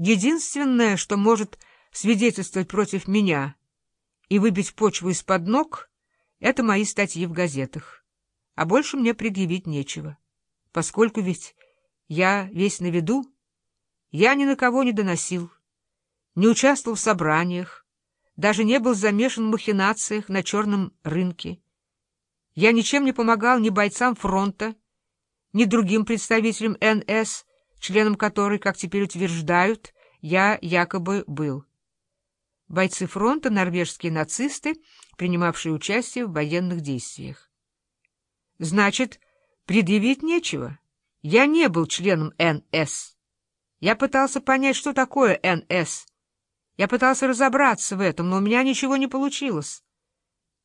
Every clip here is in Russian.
Единственное, что может свидетельствовать против меня и выбить почву из-под ног, это мои статьи в газетах. А больше мне предъявить нечего, поскольку ведь я весь на виду, я ни на кого не доносил, не участвовал в собраниях, даже не был замешан в махинациях на черном рынке. Я ничем не помогал ни бойцам фронта, ни другим представителям НС, членом которой, как теперь утверждают, я якобы был. Бойцы фронта — норвежские нацисты, принимавшие участие в военных действиях. Значит, предъявить нечего. Я не был членом НС. Я пытался понять, что такое НС. Я пытался разобраться в этом, но у меня ничего не получилось.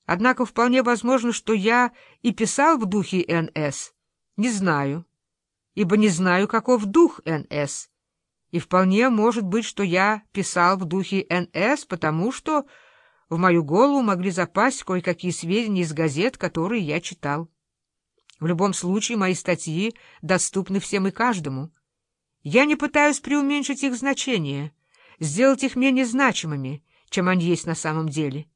Однако вполне возможно, что я и писал в духе НС. Не знаю, ибо не знаю, каков дух НС. И вполне может быть, что я писал в духе НС, потому что в мою голову могли запасть кое-какие сведения из газет, которые я читал. В любом случае, мои статьи доступны всем и каждому. Я не пытаюсь преуменьшить их значение, сделать их менее значимыми, чем они есть на самом деле.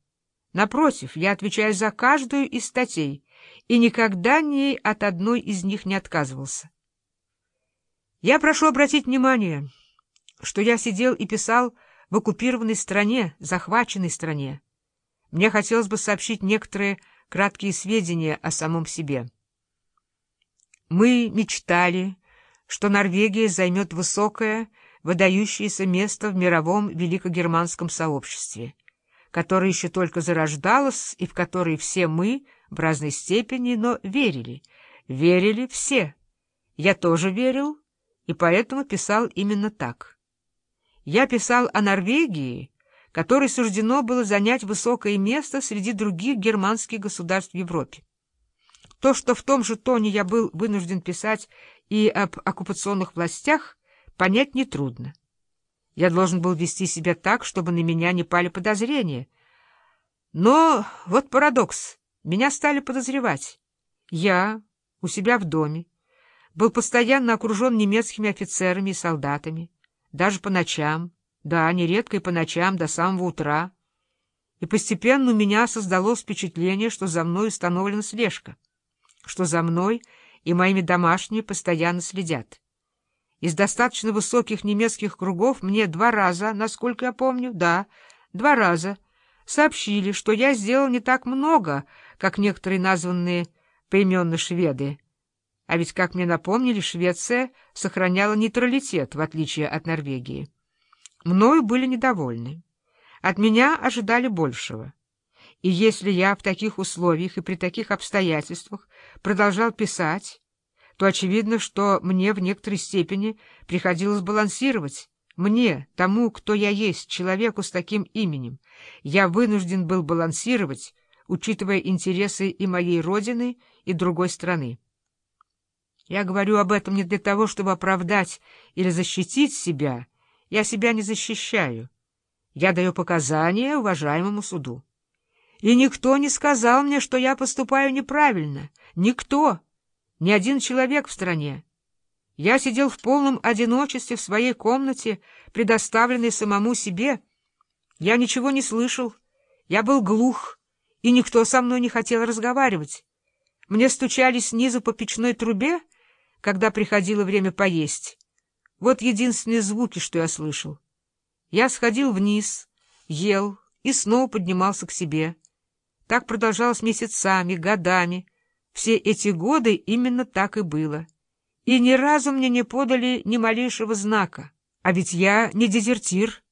Напротив, я отвечаю за каждую из статей и никогда ни от одной из них не отказывался. Я прошу обратить внимание, что я сидел и писал в оккупированной стране, захваченной стране. Мне хотелось бы сообщить некоторые краткие сведения о самом себе. Мы мечтали, что Норвегия займет высокое, выдающееся место в мировом великогерманском сообществе — которая еще только зарождалась и в которой все мы в разной степени, но верили. Верили все. Я тоже верил, и поэтому писал именно так. Я писал о Норвегии, которой суждено было занять высокое место среди других германских государств в Европе. То, что в том же тоне я был вынужден писать и об оккупационных властях, понять нетрудно. Я должен был вести себя так, чтобы на меня не пали подозрения. Но вот парадокс. Меня стали подозревать. Я у себя в доме был постоянно окружен немецкими офицерами и солдатами, даже по ночам, да, нередко и по ночам до самого утра. И постепенно у меня создалось впечатление, что за мной установлена слежка, что за мной и моими домашними постоянно следят. Из достаточно высоких немецких кругов мне два раза, насколько я помню, да, два раза, сообщили, что я сделал не так много, как некоторые названные поименно шведы. А ведь, как мне напомнили, Швеция сохраняла нейтралитет, в отличие от Норвегии. Мною были недовольны. От меня ожидали большего. И если я в таких условиях и при таких обстоятельствах продолжал писать, то очевидно, что мне в некоторой степени приходилось балансировать. Мне, тому, кто я есть, человеку с таким именем, я вынужден был балансировать, учитывая интересы и моей родины, и другой страны. Я говорю об этом не для того, чтобы оправдать или защитить себя. Я себя не защищаю. Я даю показания уважаемому суду. И никто не сказал мне, что я поступаю неправильно. Никто. Ни один человек в стране. Я сидел в полном одиночестве в своей комнате, предоставленной самому себе. Я ничего не слышал. Я был глух, и никто со мной не хотел разговаривать. Мне стучали снизу по печной трубе, когда приходило время поесть. Вот единственные звуки, что я слышал. Я сходил вниз, ел и снова поднимался к себе. Так продолжалось месяцами, годами, все эти годы именно так и было. И ни разу мне не подали ни малейшего знака. А ведь я не дезертир.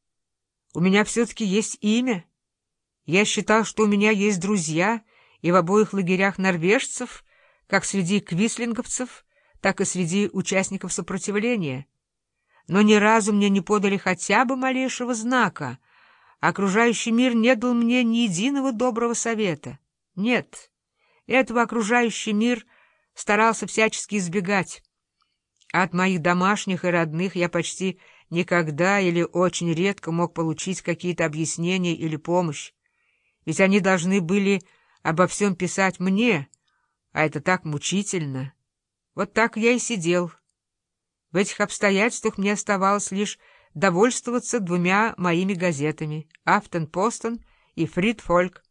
У меня все-таки есть имя. Я считал, что у меня есть друзья и в обоих лагерях норвежцев, как среди квислинговцев, так и среди участников сопротивления. Но ни разу мне не подали хотя бы малейшего знака. Окружающий мир не дал мне ни единого доброго совета. Нет. Этого окружающий мир старался всячески избегать. От моих домашних и родных я почти никогда или очень редко мог получить какие-то объяснения или помощь, ведь они должны были обо всем писать мне, а это так мучительно. Вот так я и сидел. В этих обстоятельствах мне оставалось лишь довольствоваться двумя моими газетами «Афтон Постон» и «Фрид Фольк».